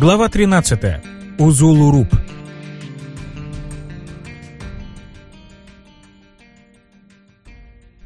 Глава 13. Узулуруп.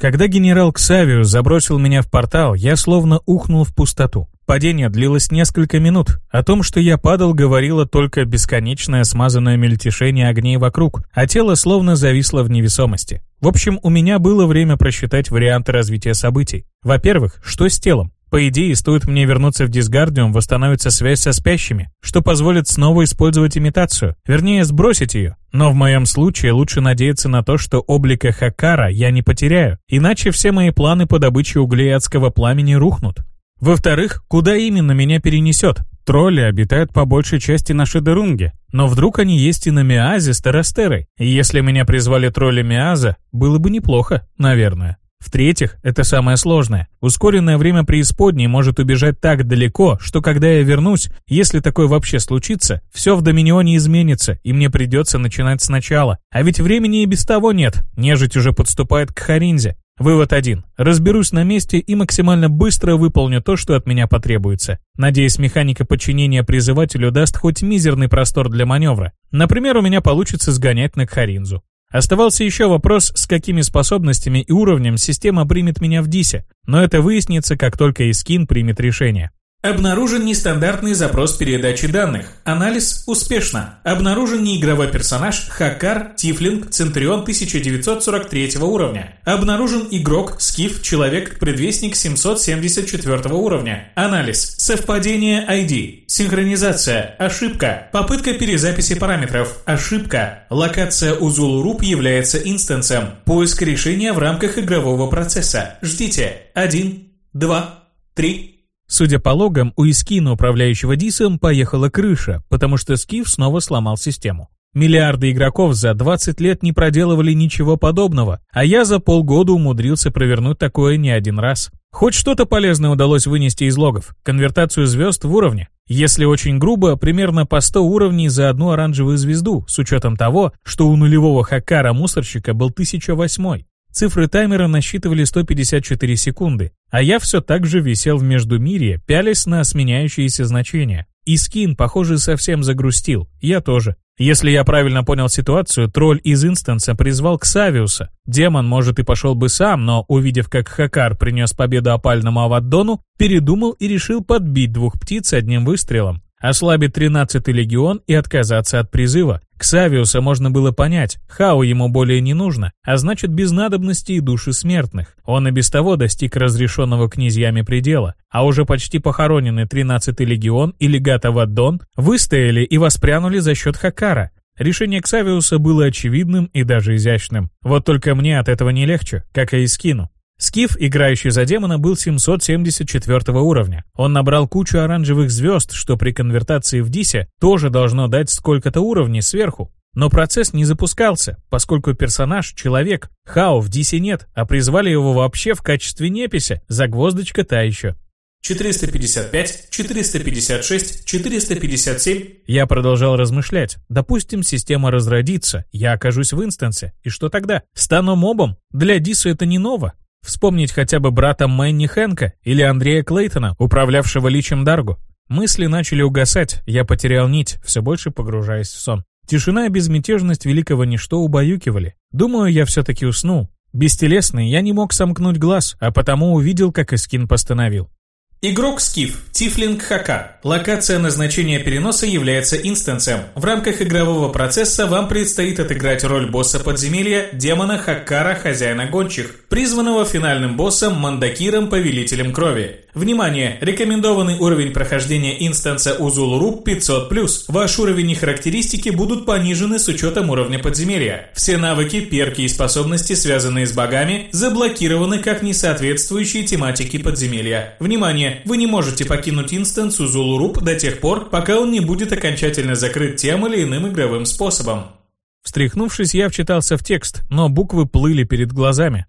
Когда генерал Ксавиус забросил меня в портал, я словно ухнул в пустоту. Падение длилось несколько минут. О том, что я падал, говорило только бесконечное смазанное мельтешение огней вокруг, а тело словно зависло в невесомости. В общем, у меня было время просчитать варианты развития событий. Во-первых, что с телом? По идее, стоит мне вернуться в Дисгардиум, восстановится связь со спящими, что позволит снова использовать имитацию, вернее, сбросить ее. Но в моем случае лучше надеяться на то, что облика Хакара я не потеряю, иначе все мои планы по добыче углей адского пламени рухнут. Во-вторых, куда именно меня перенесет? Тролли обитают по большей части на Шедерунге, но вдруг они есть и на Миазе с Терастерой. И если меня призвали тролли Миаза, было бы неплохо, наверное. В-третьих, это самое сложное. Ускоренное время преисподней может убежать так далеко, что когда я вернусь, если такое вообще случится, все в Доминионе изменится, и мне придется начинать сначала. А ведь времени и без того нет, нежить уже подступает к Харинзе. Вывод один. Разберусь на месте и максимально быстро выполню то, что от меня потребуется. Надеюсь, механика подчинения призывателю даст хоть мизерный простор для маневра. Например, у меня получится сгонять на Кхаринзу. Оставался еще вопрос, с какими способностями и уровнем система примет меня в Дисе, но это выяснится, как только Искин примет решение. Обнаружен нестандартный запрос передачи данных. Анализ успешно. Обнаружен неигровой персонаж Хакар Тифлинг Центурион 1943 уровня. Обнаружен игрок Скиф Человек Предвестник 774 уровня. Анализ. Совпадение ID. Синхронизация. Ошибка. Попытка перезаписи параметров. Ошибка. Локация Узулуруп является инстансом. Поиск решения в рамках игрового процесса. Ждите. 1, 2, 3, Судя по логам, у Искина, управляющего Дисом, поехала крыша, потому что Скиф снова сломал систему. Миллиарды игроков за 20 лет не проделывали ничего подобного, а я за полгода умудрился провернуть такое не один раз. Хоть что-то полезное удалось вынести из логов. Конвертацию звезд в уровне. Если очень грубо, примерно по 100 уровней за одну оранжевую звезду, с учетом того, что у нулевого Хакара-мусорщика был 1008. Цифры таймера насчитывали 154 секунды, а я все так же висел в Междумирье, пялясь на сменяющиеся значения. И скин, похоже, совсем загрустил, я тоже. Если я правильно понял ситуацию, тролль из инстанса призвал Ксавиуса. Демон, может, и пошел бы сам, но, увидев, как Хакар принес победу опальному Аваддону, передумал и решил подбить двух птиц одним выстрелом ослабить 13-й легион и отказаться от призыва. Ксавиуса можно было понять, Хау ему более не нужно, а значит без надобности и души смертных. Он и без того достиг разрешенного князьями предела, а уже почти похороненный 13-й легион и легат Аваддон выстояли и воспрянули за счет Хакара. Решение Ксавиуса было очевидным и даже изящным. Вот только мне от этого не легче, как и Искину. Скиф, играющий за демона, был 774 уровня. Он набрал кучу оранжевых звезд, что при конвертации в Дисе тоже должно дать сколько-то уровней сверху. Но процесс не запускался, поскольку персонаж — человек. Хао в Дисе нет, а призвали его вообще в качестве непися, загвоздочка та еще. 455, 456, 457. Я продолжал размышлять. Допустим, система разродится, я окажусь в инстансе. И что тогда? Стану мобом? Для Диса это не ново. Вспомнить хотя бы брата Мэнни Хэнка или Андрея Клейтона, управлявшего личем Даргу. Мысли начали угасать, я потерял нить, все больше погружаясь в сон. Тишина и безмятежность великого ничто убаюкивали. Думаю, я все-таки уснул. Бестелесный, я не мог сомкнуть глаз, а потому увидел, как Искин постановил. Игрок Скиф, Тифлинг Хака. Локация назначения переноса является инстанцием. В рамках игрового процесса вам предстоит отыграть роль босса подземелья, демона Хаккара, хозяина гончих, призванного финальным боссом Мандакиром, повелителем крови. Внимание! Рекомендованный уровень прохождения инстанса Узулуру 500+. Ваш уровень и характеристики будут понижены с учетом уровня подземелья. Все навыки, перки и способности, связанные с богами, заблокированы как несоответствующие тематике подземелья. Внимание! Вы не можете покинуть инстанс Узулуруп до тех пор, пока он не будет окончательно закрыт тем или иным игровым способом. Встряхнувшись, я вчитался в текст, но буквы плыли перед глазами.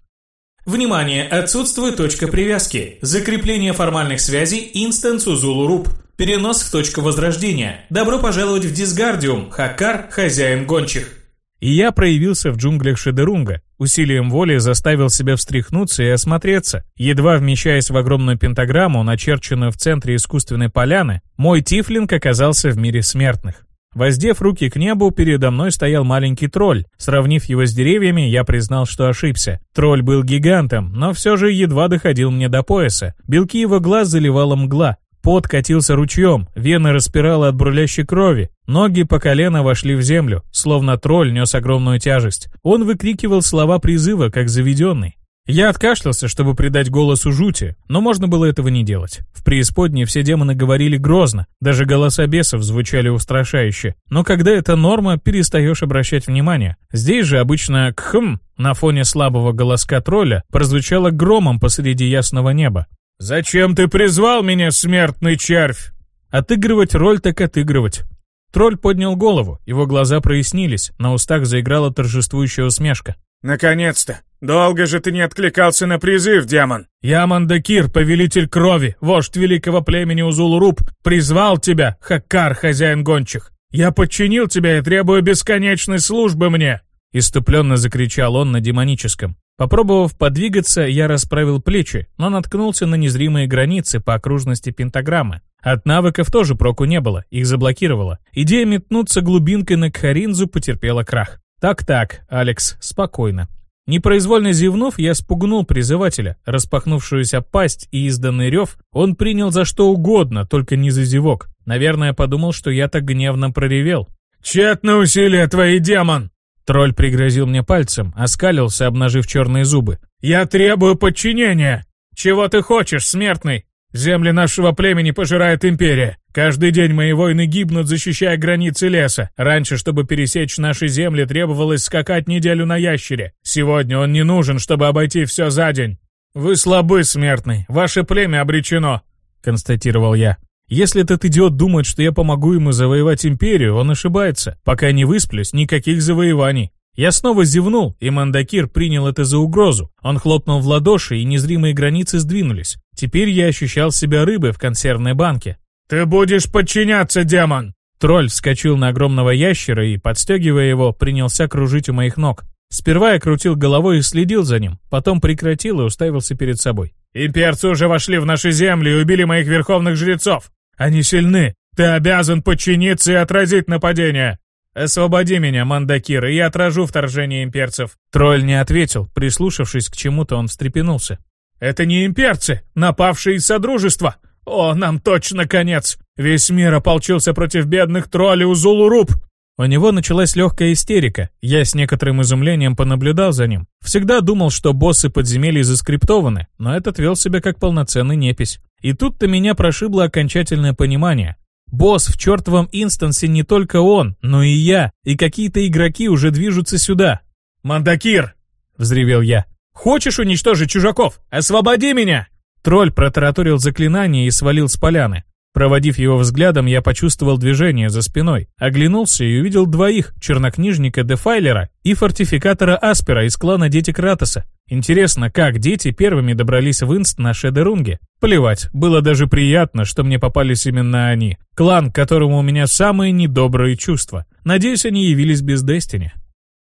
Внимание! Отсутствует точка привязки. Закрепление формальных связей инстанс Узулуруп. Перенос в точку возрождения. Добро пожаловать в Дисгардиум. Хакар, хозяин гончих. И я проявился в джунглях Шедерунга. Усилием воли заставил себя встряхнуться и осмотреться. Едва вмещаясь в огромную пентаграмму, начерченную в центре искусственной поляны, мой тифлинг оказался в мире смертных. Воздев руки к небу, передо мной стоял маленький тролль. Сравнив его с деревьями, я признал, что ошибся. Тролль был гигантом, но все же едва доходил мне до пояса. Белки его глаз заливала мгла. Пот катился ручьем, вены распирало от бурлящей крови. Ноги по колено вошли в землю, словно тролль нес огромную тяжесть. Он выкрикивал слова призыва, как заведенный. Я откашлялся, чтобы придать голосу жути, но можно было этого не делать. В преисподней все демоны говорили грозно, даже голоса бесов звучали устрашающе. Но когда это норма, перестаешь обращать внимание. Здесь же обычно «кхм» на фоне слабого голоска тролля прозвучало громом посреди ясного неба. «Зачем ты призвал меня, смертный червь?» Отыгрывать роль так отыгрывать. Тролль поднял голову, его глаза прояснились, на устах заиграла торжествующая усмешка. «Наконец-то! Долго же ты не откликался на призыв, демон!» «Я Мандакир, повелитель крови, вождь великого племени Узулуруп, призвал тебя, Хаккар, хозяин гончих. Я подчинил тебя и требую бесконечной службы мне!» Иступленно закричал он на демоническом. Попробовав подвигаться, я расправил плечи, но наткнулся на незримые границы по окружности пентаграммы. От навыков тоже проку не было, их заблокировало. Идея метнуться глубинкой на Кхаринзу потерпела крах. «Так-так, Алекс, спокойно». Непроизвольно зевнув, я спугнул призывателя. Распахнувшуюся пасть и изданный рев он принял за что угодно, только не за зевок. Наверное, подумал, что я так гневно проревел. «Тщетно усилия твои, демон!» Тролль пригрозил мне пальцем, оскалился, обнажив черные зубы. «Я требую подчинения! Чего ты хочешь, смертный? Земли нашего племени пожирает империя. Каждый день мои воины гибнут, защищая границы леса. Раньше, чтобы пересечь наши земли, требовалось скакать неделю на ящере. Сегодня он не нужен, чтобы обойти все за день. Вы слабы, смертный. Ваше племя обречено», — констатировал я. «Если этот идиот думает, что я помогу ему завоевать империю, он ошибается. Пока не высплюсь, никаких завоеваний. Я снова зевнул, и Мандакир принял это за угрозу. Он хлопнул в ладоши, и незримые границы сдвинулись. Теперь я ощущал себя рыбой в консервной банке. «Ты будешь подчиняться, демон!» Тролль вскочил на огромного ящера и, подстегивая его, принялся кружить у моих ног. Сперва я крутил головой и следил за ним, потом прекратил и уставился перед собой. «Имперцы уже вошли в наши земли и убили моих верховных жрецов! Они сильны! Ты обязан подчиниться и отразить нападение!» «Освободи меня, Мандакир, и я отражу вторжение имперцев». Тролль не ответил, прислушавшись к чему-то, он встрепенулся. «Это не имперцы, напавшие из Содружества! О, нам точно конец! Весь мир ополчился против бедных троллей у Зулуруб!» У него началась легкая истерика. Я с некоторым изумлением понаблюдал за ним. Всегда думал, что боссы подземелья заскриптованы, но этот вел себя как полноценный непись. И тут-то меня прошибло окончательное понимание. Босс в чертовом инстансе не только он, но и я, и какие-то игроки уже движутся сюда. «Мандакир!» — взревел я. «Хочешь уничтожить чужаков? Освободи меня!» Тролль протараторил заклинание и свалил с поляны. Проводив его взглядом, я почувствовал движение за спиной, оглянулся и увидел двоих, чернокнижника Дефайлера и фортификатора Аспера из клана Дети Кратоса. Интересно, как дети первыми добрались в Инст на Шедерунге? Плевать, было даже приятно, что мне попались именно они. Клан, к которому у меня самые недобрые чувства. Надеюсь, они явились без Дестини.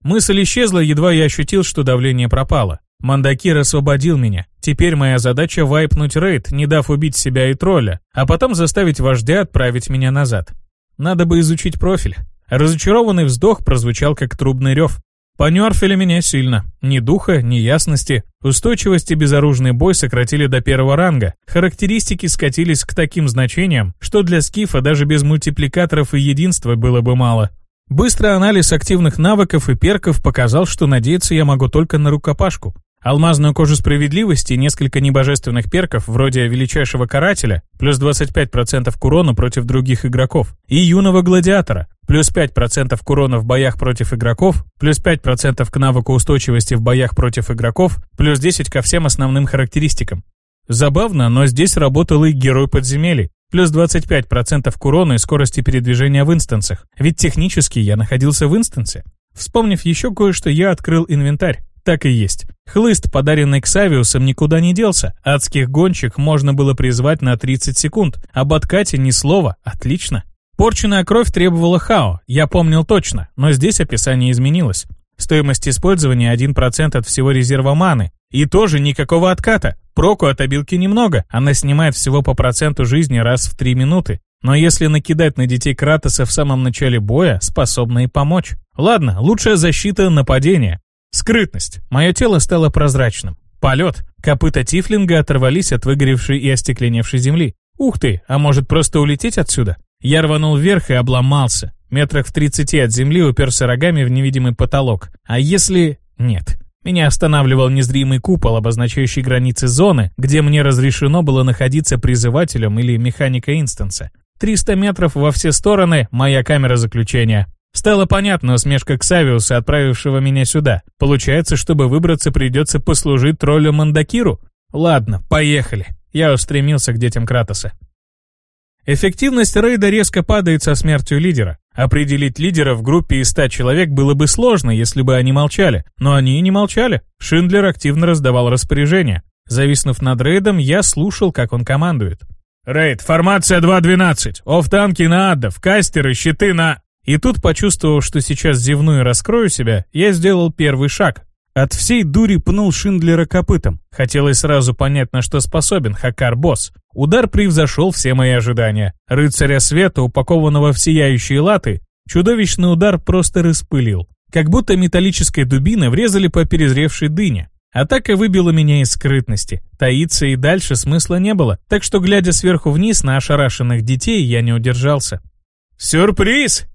Мысль исчезла, едва я ощутил, что давление пропало. Мандакир освободил меня. Теперь моя задача вайпнуть рейд, не дав убить себя и тролля, а потом заставить вождя отправить меня назад. Надо бы изучить профиль. Разочарованный вздох прозвучал как трубный рев. Понерфили меня сильно. Ни духа, ни ясности. Устойчивость и безоружный бой сократили до первого ранга. Характеристики скатились к таким значениям, что для скифа даже без мультипликаторов и единства было бы мало. Быстрый анализ активных навыков и перков показал, что надеяться я могу только на рукопашку. Алмазную кожу справедливости и несколько небожественных перков, вроде величайшего карателя, плюс 25% к урону против других игроков, и юного гладиатора, плюс 5% к урону в боях против игроков, плюс 5% к навыку устойчивости в боях против игроков, плюс 10 ко всем основным характеристикам. Забавно, но здесь работал и герой подземелий, плюс 25% к урону и скорости передвижения в инстансах, ведь технически я находился в инстансе. Вспомнив еще кое-что, я открыл инвентарь. Так и есть. Хлыст, подаренный Ксавиусом, никуда не делся. Адских гонщик можно было призвать на 30 секунд. Об откате ни слова. Отлично. Порченная кровь требовала хао, я помнил точно, но здесь описание изменилось. Стоимость использования 1% от всего резерва маны. И тоже никакого отката. Проку от обилки немного, она снимает всего по проценту жизни раз в 3 минуты. Но если накидать на детей Кратоса в самом начале боя, способна и помочь. Ладно, лучшая защита — нападение. Скрытность. Мое тело стало прозрачным. Полет. Копыта Тифлинга оторвались от выгоревшей и остекленевшей земли. Ух ты, а может просто улететь отсюда? Я рванул вверх и обломался. Метрах в тридцати от земли уперся рогами в невидимый потолок. А если... Нет. Меня останавливал незримый купол, обозначающий границы зоны, где мне разрешено было находиться призывателем или механика инстанса. 300 метров во все стороны — моя камера заключения. Стало понятно усмешка Ксавиуса, отправившего меня сюда. Получается, чтобы выбраться, придется послужить троллю Мандакиру? Ладно, поехали. Я устремился к детям Кратоса. Эффективность рейда резко падает со смертью лидера. Определить лидера в группе из 100 человек было бы сложно, если бы они молчали. Но они и не молчали. Шиндлер активно раздавал распоряжения. Зависнув над рейдом, я слушал, как он командует. «Рейд, формация 2.12. Оф-танки на аддов, кастеры, щиты на...» И тут, почувствовав, что сейчас зевну и раскрою себя, я сделал первый шаг. От всей дури пнул Шиндлера копытом. Хотелось сразу понять, на что способен Хакар-босс. Удар превзошел все мои ожидания. Рыцаря света, упакованного в сияющие латы, чудовищный удар просто распылил. Как будто металлической дубиной врезали по перезревшей дыне. Атака выбила меня из скрытности. Таиться и дальше смысла не было, так что, глядя сверху вниз на ошарашенных детей, я не удержался. «Сюрприз!»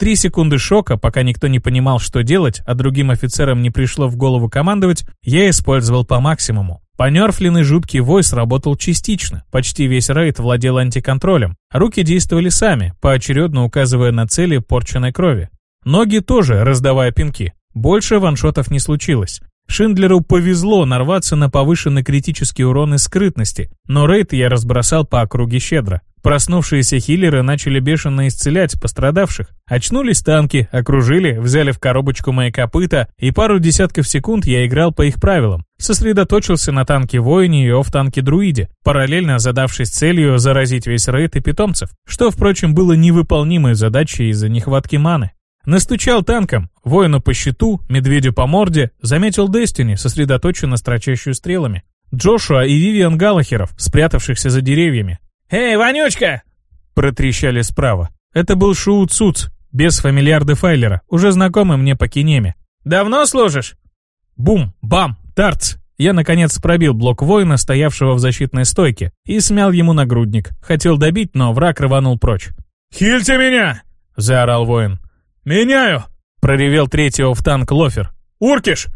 Три секунды шока, пока никто не понимал, что делать, а другим офицерам не пришло в голову командовать, я использовал по максимуму. Понерфленный жуткий вой сработал частично, почти весь рейд владел антиконтролем, руки действовали сами, поочередно указывая на цели порченной крови. Ноги тоже, раздавая пинки. Больше ваншотов не случилось. Шиндлеру повезло нарваться на повышенный критический урон из скрытности, но рейд я разбросал по округе щедро. Проснувшиеся хиллеры начали бешено исцелять пострадавших. Очнулись танки, окружили, взяли в коробочку мои копыта, и пару десятков секунд я играл по их правилам. Сосредоточился на танке-воине и оф-танке-друиде, параллельно задавшись целью заразить весь рейд и питомцев, что, впрочем, было невыполнимой задачей из-за нехватки маны. Настучал танком, воину по щиту, медведю по морде, заметил Дестини, сосредоточенно строчащую стрелами. Джошуа и Вивиан Галлахеров, спрятавшихся за деревьями. «Эй, Вонючка!» Протрещали справа. Это был Шуу Цуц, без фамильярда Файлера, уже знакомый мне по кинеме. «Давно служишь?» Бум, бам, тарц. Я, наконец, пробил блок воина, стоявшего в защитной стойке, и смял ему нагрудник. Хотел добить, но враг рванул прочь. «Хильте меня!» — заорал воин. «Меняю!» — проревел третьего в танк Лофер. «Уркиш!»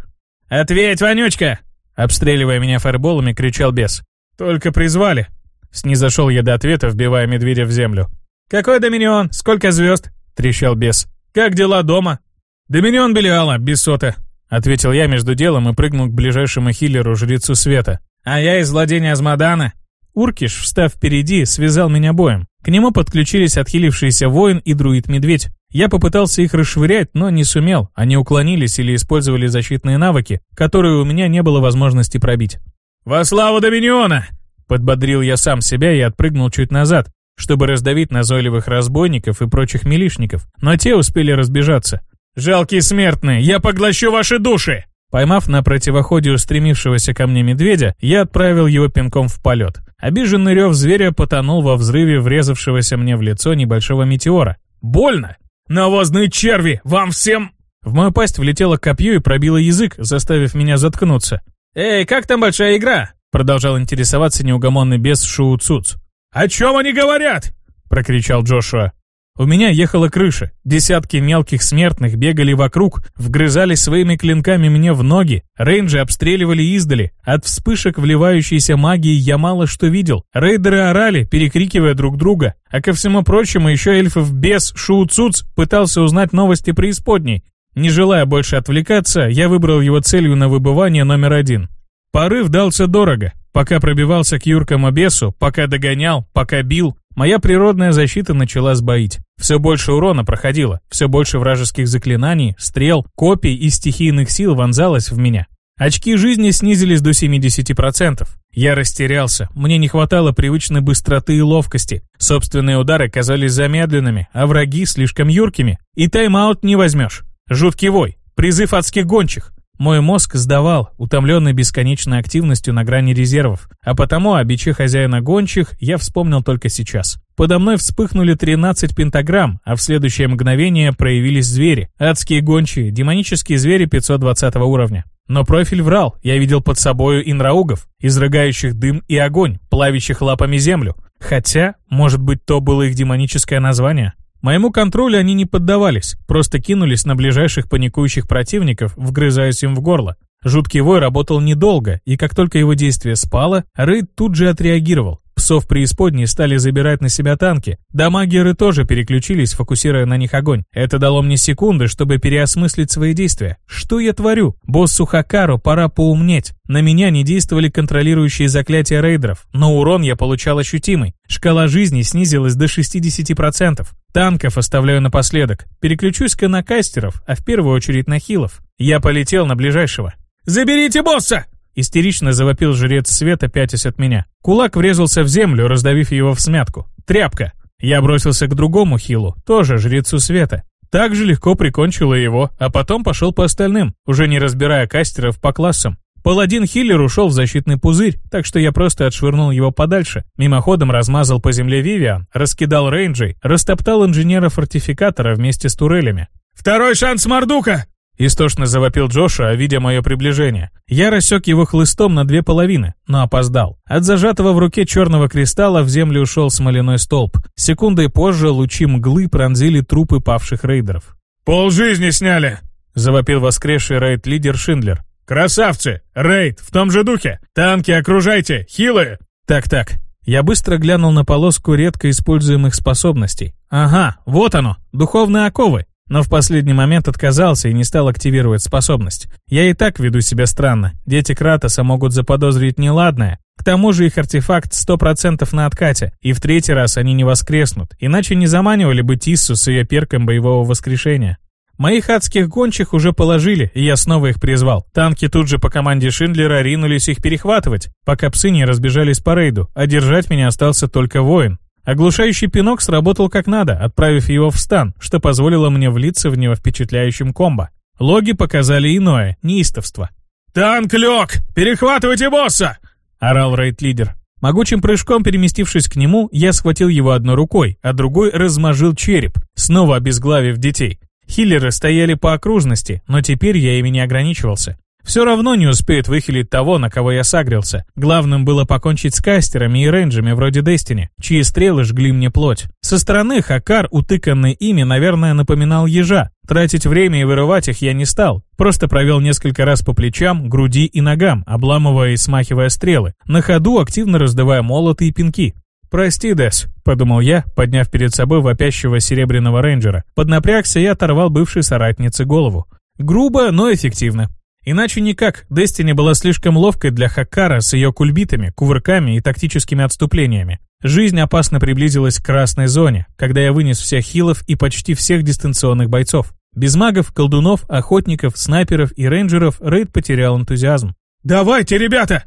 «Ответь, Вонючка!» Обстреливая меня фаерболами, кричал бес. «Только призвали!» Снизошел я до ответа, вбивая медведя в землю. «Какой Доминион? Сколько звезд?» — трещал бес. «Как дела дома?» «Доминион Белиала, Бессота», — ответил я между делом и прыгнул к ближайшему хиллеру, жрецу света. «А я из владения Азмадана». Уркиш, встав впереди, связал меня боем. К нему подключились отхилившийся воин и друид-медведь. Я попытался их расшвырять, но не сумел. Они уклонились или использовали защитные навыки, которые у меня не было возможности пробить. «Во славу Доминиона!» Подбодрил я сам себя и отпрыгнул чуть назад, чтобы раздавить назойливых разбойников и прочих милишников, но те успели разбежаться. «Жалкие смертные, я поглощу ваши души!» Поймав на противоходе устремившегося ко мне медведя, я отправил его пинком в полет. Обиженный рев зверя потонул во взрыве врезавшегося мне в лицо небольшого метеора. «Больно!» «Навозные черви! Вам всем...» В мою пасть влетело копье и пробило язык, заставив меня заткнуться. «Эй, как там большая игра?» Продолжал интересоваться неугомонный бес Шуу Цуц. «О чем они говорят?» Прокричал Джошуа. У меня ехала крыша. Десятки мелких смертных бегали вокруг, вгрызались своими клинками мне в ноги. Рейнджи обстреливали издали. От вспышек вливающейся магии я мало что видел. Рейдеры орали, перекрикивая друг друга. А ко всему прочему еще эльфов бес Шуу Цуц пытался узнать новости преисподней. Не желая больше отвлекаться, я выбрал его целью на выбывание номер один. Порыв дался дорого. Пока пробивался к юркому бесу, пока догонял, пока бил, моя природная защита начала сбоить. Все больше урона проходило, все больше вражеских заклинаний, стрел, копий и стихийных сил вонзалось в меня. Очки жизни снизились до 70%. Я растерялся, мне не хватало привычной быстроты и ловкости. Собственные удары казались замедленными, а враги слишком юркими. И тайм-аут не возьмешь. Жуткий вой, призыв адских гончих. Мой мозг сдавал, утомленный бесконечной активностью на грани резервов, а потому о биче хозяина гончих я вспомнил только сейчас. Подо мной вспыхнули 13 пентаграмм, а в следующее мгновение проявились звери. Адские гончие, демонические звери 520 уровня. Но профиль врал, я видел под собою инраугов, изрыгающих дым и огонь, плавящих лапами землю. Хотя, может быть, то было их демоническое название? Моему контролю они не поддавались, просто кинулись на ближайших паникующих противников, вгрызаясь им в горло. Жуткий вой работал недолго, и как только его действие спало, Рейд тут же отреагировал. Псов преисподней стали забирать на себя танки. Дамагеры тоже переключились, фокусируя на них огонь. Это дало мне секунды, чтобы переосмыслить свои действия. Что я творю? Боссу Хакару пора поумнеть. На меня не действовали контролирующие заклятия рейдеров, но урон я получал ощутимый. Шкала жизни снизилась до 60%. Танков оставляю напоследок. Переключусь к накастеров, а в первую очередь на хилов. Я полетел на ближайшего. «Заберите босса!» Истерично завопил жрец света, пятясь от меня. Кулак врезался в землю, раздавив его в смятку. Тряпка. Я бросился к другому хилу, тоже жрецу света. Так же легко прикончила его, а потом пошел по остальным, уже не разбирая кастеров по классам. Паладин-хиллер ушел в защитный пузырь, так что я просто отшвырнул его подальше. Мимоходом размазал по земле Вивиан, раскидал рейнджей, растоптал инженера-фортификатора вместе с турелями. «Второй шанс Мардука!» Истошно завопил Джоша, видя мое приближение. Я рассек его хлыстом на две половины, но опоздал. От зажатого в руке черного кристалла в землю ушел смоляной столб. Секундой позже лучи мглы пронзили трупы павших рейдеров. «Пол жизни сняли!» — завопил воскресший рейд-лидер Шиндлер. «Красавцы! Рейд, в том же духе! Танки окружайте! Хилые!» «Так-так». Я быстро глянул на полоску редко используемых способностей. «Ага, вот оно, духовные оковы. Но в последний момент отказался и не стал активировать способность. Я и так веду себя странно. Дети Кратоса могут заподозрить неладное. К тому же их артефакт 100% на откате, и в третий раз они не воскреснут, иначе не заманивали бы Тиссу с ее перком боевого воскрешения. Моих адских гончих уже положили, и я снова их призвал. Танки тут же по команде Шиндлера ринулись их перехватывать, пока псы не разбежались по рейду, а держать меня остался только воин. Оглушающий пинок сработал как надо, отправив его в стан, что позволило мне влиться в него впечатляющим комбо. Логи показали иное, неистовство. «Танк лег! Перехватывайте босса!» — орал рейд-лидер. Могучим прыжком переместившись к нему, я схватил его одной рукой, а другой размажил череп, снова обезглавив детей. Хиллеры стояли по окружности, но теперь я ими не ограничивался. Все равно не успеют выхилить того, на кого я сагрился. Главным было покончить с кастерами и рейнджами вроде Дестини, чьи стрелы жгли мне плоть. Со стороны Хакар, утыканный ими, наверное, напоминал ежа. Тратить время и вырывать их я не стал. Просто провел несколько раз по плечам, груди и ногам, обламывая и смахивая стрелы. На ходу активно раздавая молоты и пинки. «Прости, Дес», — подумал я, подняв перед собой вопящего серебряного рейнджера. Поднапрягся и оторвал бывшей соратнице голову. Грубо, но эффективно. Иначе никак, Дестини была слишком ловкой для Хакара с ее кульбитами, кувырками и тактическими отступлениями. Жизнь опасно приблизилась к красной зоне, когда я вынес всех хилов и почти всех дистанционных бойцов. Без магов, колдунов, охотников, снайперов и рейнджеров рейд потерял энтузиазм. «Давайте, ребята!»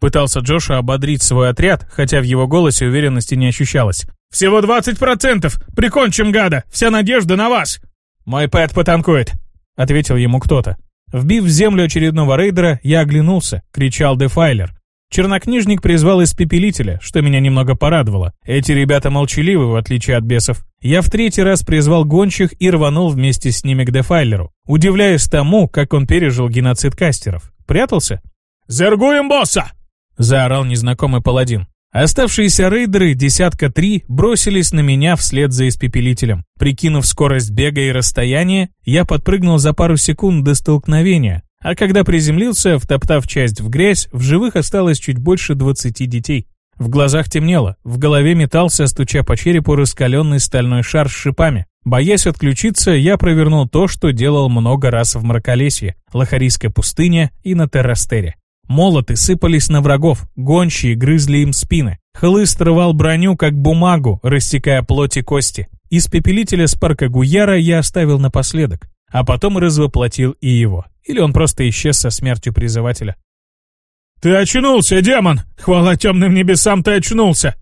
Пытался Джоша ободрить свой отряд, хотя в его голосе уверенности не ощущалось. «Всего 20%! Прикончим гада! Вся надежда на вас!» «Мой пэт потанкует», — ответил ему кто-то. Вбив в землю очередного рейдера, я оглянулся, кричал Дефайлер. Чернокнижник призвал испепелителя, что меня немного порадовало. Эти ребята молчаливы, в отличие от бесов. Я в третий раз призвал гончих и рванул вместе с ними к Дефайлеру, удивляясь тому, как он пережил геноцид кастеров. Прятался? «Зергуем босса!» — заорал незнакомый паладин. Оставшиеся рейдеры, десятка три, бросились на меня вслед за испепелителем. Прикинув скорость бега и расстояние, я подпрыгнул за пару секунд до столкновения, а когда приземлился, втоптав часть в грязь, в живых осталось чуть больше двадцати детей. В глазах темнело, в голове метался, стуча по черепу раскаленный стальной шар с шипами. Боясь отключиться, я провернул то, что делал много раз в Мраколесье, Лохарийской пустыне и на Террастере. Молоты сыпались на врагов, гончие грызли им спины. Хлыст рвал броню, как бумагу, растекая плоть и кости. Испепелителя с парка Гуяра я оставил напоследок, а потом развоплотил и его. Или он просто исчез со смертью призывателя. «Ты очнулся, демон! Хвала темным небесам, ты очнулся!»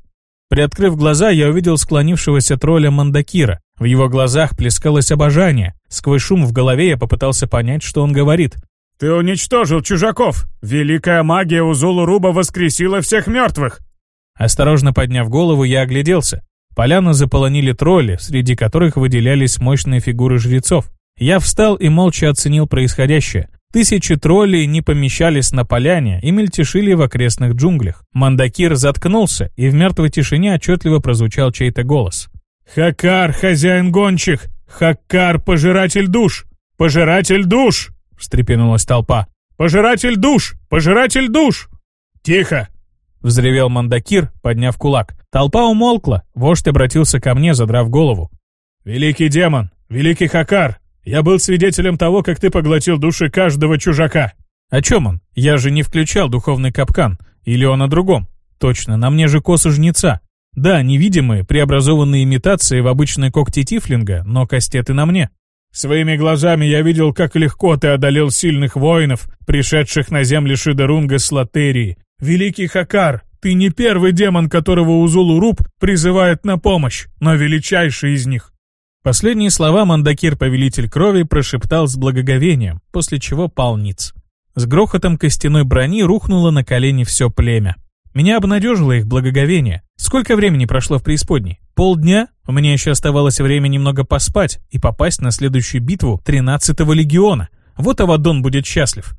Приоткрыв глаза, я увидел склонившегося тролля Мандакира. В его глазах плескалось обожание. Сквозь шум в голове я попытался понять, что он говорит. «Ты уничтожил чужаков! Великая магия Узулу-Руба воскресила всех мертвых!» Осторожно подняв голову, я огляделся. Поляну заполонили тролли, среди которых выделялись мощные фигуры жрецов. Я встал и молча оценил происходящее. Тысячи троллей не помещались на поляне и мельтешили в окрестных джунглях. Мандакир заткнулся, и в мертвой тишине отчетливо прозвучал чей-то голос. «Хакар, хозяин гончих! Хакар, пожиратель душ! Пожиратель душ!» — встрепенулась толпа. «Пожиратель душ! Пожиратель душ!» «Тихо!» — взревел Мандакир, подняв кулак. Толпа умолкла, вождь обратился ко мне, задрав голову. «Великий демон! Великий Хакар! Я был свидетелем того, как ты поглотил души каждого чужака. О чем он? Я же не включал духовный капкан. Или он о другом? Точно, на мне же косы жнеца. Да, невидимые, преобразованные имитации в обычные когти тифлинга, но кастеты на мне. Своими глазами я видел, как легко ты одолел сильных воинов, пришедших на земли Шидерунга с Латерии. Великий Хакар, ты не первый демон, которого Узулу Руб призывает на помощь, но величайший из них. Последние слова Мандакир, повелитель крови, прошептал с благоговением, после чего пал ниц. С грохотом костяной брони рухнуло на колени все племя. Меня обнадежило их благоговение. Сколько времени прошло в преисподней? Полдня? У меня еще оставалось время немного поспать и попасть на следующую битву 13-го легиона. Вот Авадон будет счастлив.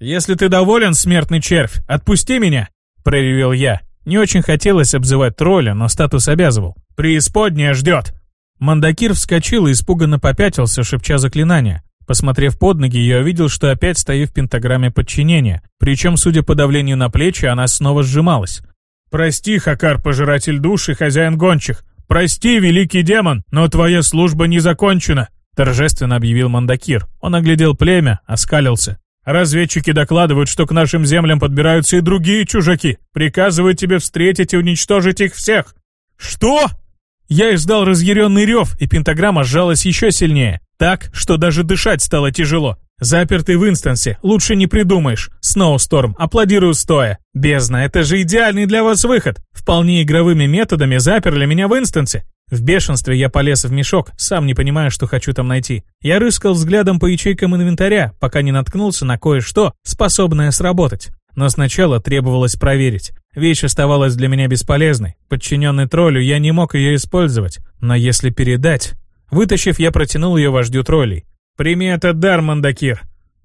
«Если ты доволен, смертный червь, отпусти меня!» — проревел я. Не очень хотелось обзывать тролля, но статус обязывал. «Преисподняя ждет!» Мандакир вскочил и испуганно попятился, шепча заклинания. Посмотрев под ноги, я увидел, что опять стою в пентаграмме подчинения. Причем, судя по давлению на плечи, она снова сжималась. «Прости, Хакар, пожиратель душ и хозяин гончих. Прости, великий демон, но твоя служба не закончена», торжественно объявил Мандакир. Он оглядел племя, оскалился. «Разведчики докладывают, что к нашим землям подбираются и другие чужаки. Приказывают тебе встретить и уничтожить их всех». «Что?» Я издал разъяренный рев, и пентаграмма сжалась еще сильнее. Так, что даже дышать стало тяжело. Запертый в инстансе, лучше не придумаешь. Сноусторм, аплодирую стоя. Бездна, это же идеальный для вас выход. Вполне игровыми методами заперли меня в инстансе. В бешенстве я полез в мешок, сам не понимая, что хочу там найти. Я рыскал взглядом по ячейкам инвентаря, пока не наткнулся на кое-что, способное сработать. Но сначала требовалось проверить. Вещь оставалась для меня бесполезной. Подчиненный троллю, я не мог ее использовать. Но если передать... Вытащив, я протянул ее вождю троллей. «Прими этот дар, Мандакир!»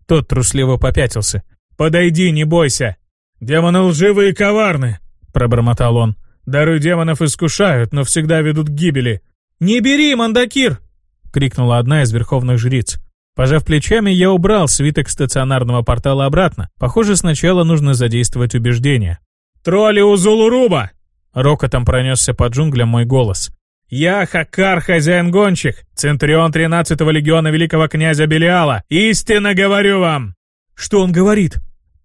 Тот трусливо попятился. «Подойди, не бойся!» «Демоны лживые и коварны!» Пробормотал он. «Дары демонов искушают, но всегда ведут к гибели». «Не бери, Мандакир!» Крикнула одна из верховных жриц. Пожав плечами, я убрал свиток стационарного портала обратно. Похоже, сначала нужно задействовать убеждение. «Тролли у Зулуруба!» Рокотом пронесся по джунглям мой голос. «Я Хакар, хозяин гонщик, центурион 13-го легиона великого князя Белиала. Истинно говорю вам!» «Что он говорит?»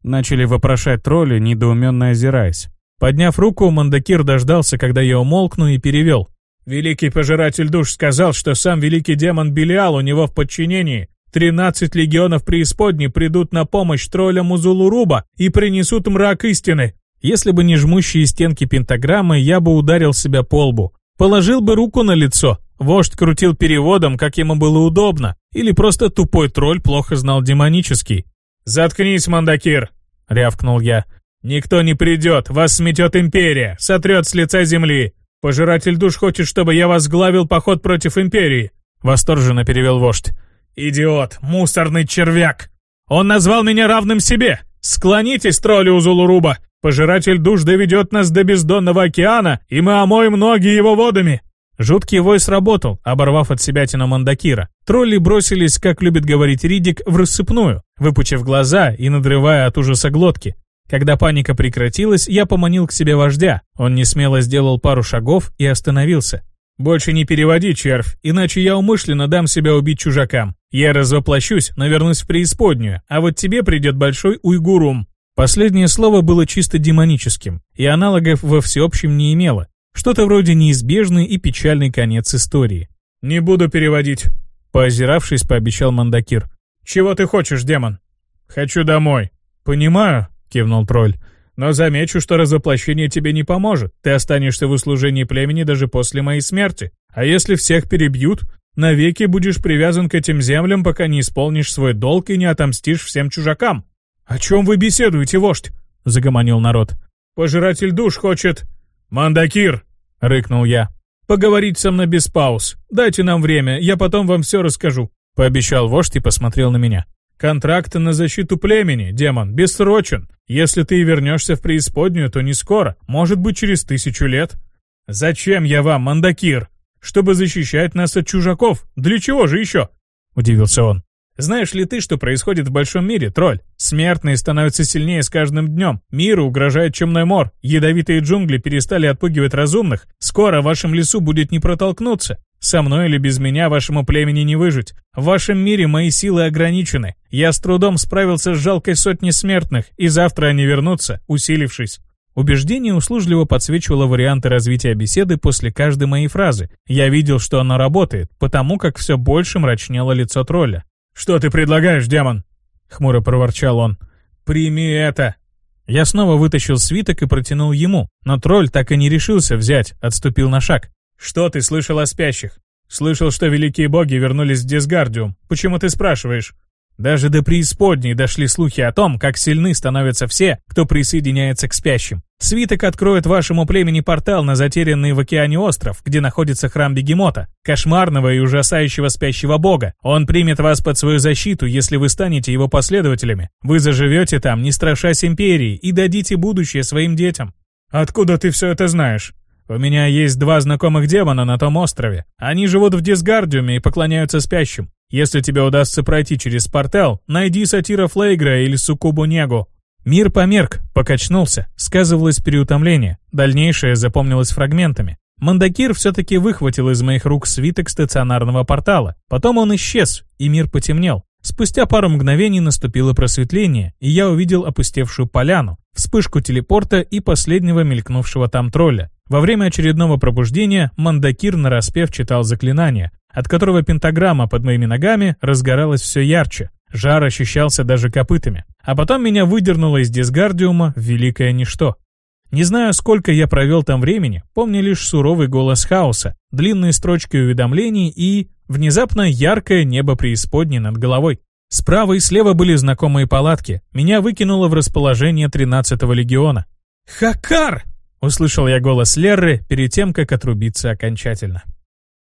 Начали вопрошать тролли, недоуменно озираясь. Подняв руку, Мандакир дождался, когда я умолкну, и перевел. «Великий пожиратель душ сказал, что сам великий демон Белиал у него в подчинении. Тринадцать легионов преисподней придут на помощь троллям Узулуруба и принесут мрак истины. Если бы не жмущие стенки пентаграммы, я бы ударил себя по лбу. Положил бы руку на лицо. Вождь крутил переводом, как ему было удобно. Или просто тупой тролль плохо знал демонический. «Заткнись, Мандакир!» — рявкнул я. «Никто не придет, вас сметет империя, сотрет с лица земли. Пожиратель душ хочет, чтобы я возглавил поход против империи», — восторженно перевел вождь. «Идиот, мусорный червяк! Он назвал меня равным себе! Склонитесь, тролли Узулуруба! Пожиратель душ доведет нас до бездонного океана, и мы омоем ноги его водами!» Жуткий вой сработал, оборвав от себя тяну Мандакира. Тролли бросились, как любит говорить Ридик, в рассыпную, выпучив глаза и надрывая от ужаса глотки. Когда паника прекратилась, я поманил к себе вождя. Он несмело сделал пару шагов и остановился. «Больше не переводи, червь, иначе я умышленно дам себя убить чужакам. Я развоплощусь, но вернусь в преисподнюю, а вот тебе придет большой уйгурум». Последнее слово было чисто демоническим, и аналогов во всеобщем не имело. Что-то вроде неизбежный и печальный конец истории. «Не буду переводить», — поозиравшись, пообещал Мандакир. «Чего ты хочешь, демон?» «Хочу домой». «Понимаю», — кивнул тролль. «Но замечу, что развоплощение тебе не поможет. Ты останешься в услужении племени даже после моей смерти. А если всех перебьют, навеки будешь привязан к этим землям, пока не исполнишь свой долг и не отомстишь всем чужакам». «О чем вы беседуете, вождь?» — загомонил народ. «Пожиратель душ хочет...» «Мандакир!» — рыкнул я. «Поговорить со мной без пауз. Дайте нам время, я потом вам все расскажу», — пообещал вождь и посмотрел на меня. «Контракт на защиту племени, демон, бессрочен. Если ты вернешься в преисподнюю, то не скоро, может быть, через тысячу лет». «Зачем я вам, Мандакир? Чтобы защищать нас от чужаков. Для чего же еще?» — удивился он. Знаешь ли ты, что происходит в большом мире, тролль? Смертные становятся сильнее с каждым днем. Миру угрожает чумной мор. Ядовитые джунгли перестали отпугивать разумных. Скоро в вашем лесу будет не протолкнуться. Со мной или без меня вашему племени не выжить. В вашем мире мои силы ограничены. Я с трудом справился с жалкой сотней смертных, и завтра они вернутся, усилившись. Убеждение услужливо подсвечивало варианты развития беседы после каждой моей фразы. Я видел, что оно работает, потому как все больше мрачнело лицо тролля. «Что ты предлагаешь, демон?» — хмуро проворчал он. «Прими это!» Я снова вытащил свиток и протянул ему, но тролль так и не решился взять, отступил на шаг. «Что ты слышал о спящих?» «Слышал, что великие боги вернулись в Дисгардиум. Почему ты спрашиваешь?» Даже до преисподней дошли слухи о том, как сильны становятся все, кто присоединяется к спящим. Свиток откроет вашему племени портал на затерянный в океане остров, где находится храм Бегемота, кошмарного и ужасающего спящего бога. Он примет вас под свою защиту, если вы станете его последователями. Вы заживете там, не страшась империи, и дадите будущее своим детям. Откуда ты все это знаешь? У меня есть два знакомых демона на том острове. Они живут в Дисгардиуме и поклоняются спящим. Если тебе удастся пройти через портал, найди сатира Флейгра или Сукубу Негу. Мир померк, покачнулся, сказывалось переутомление. Дальнейшее запомнилось фрагментами. Мандакир все-таки выхватил из моих рук свиток стационарного портала. Потом он исчез, и мир потемнел. Спустя пару мгновений наступило просветление, и я увидел опустевшую поляну, вспышку телепорта и последнего мелькнувшего там тролля. Во время очередного пробуждения Мандакир нараспев читал заклинание, от которого пентаграмма под моими ногами разгоралась все ярче. Жар ощущался даже копытами. А потом меня выдернуло из дисгардиума в великое ничто. Не знаю, сколько я провел там времени, помню лишь суровый голос хаоса, длинные строчки уведомлений и... внезапно яркое небо преисподней над головой. Справа и слева были знакомые палатки. Меня выкинуло в расположение 13-го легиона. «Хакар!» — услышал я голос Лерры перед тем, как отрубиться окончательно.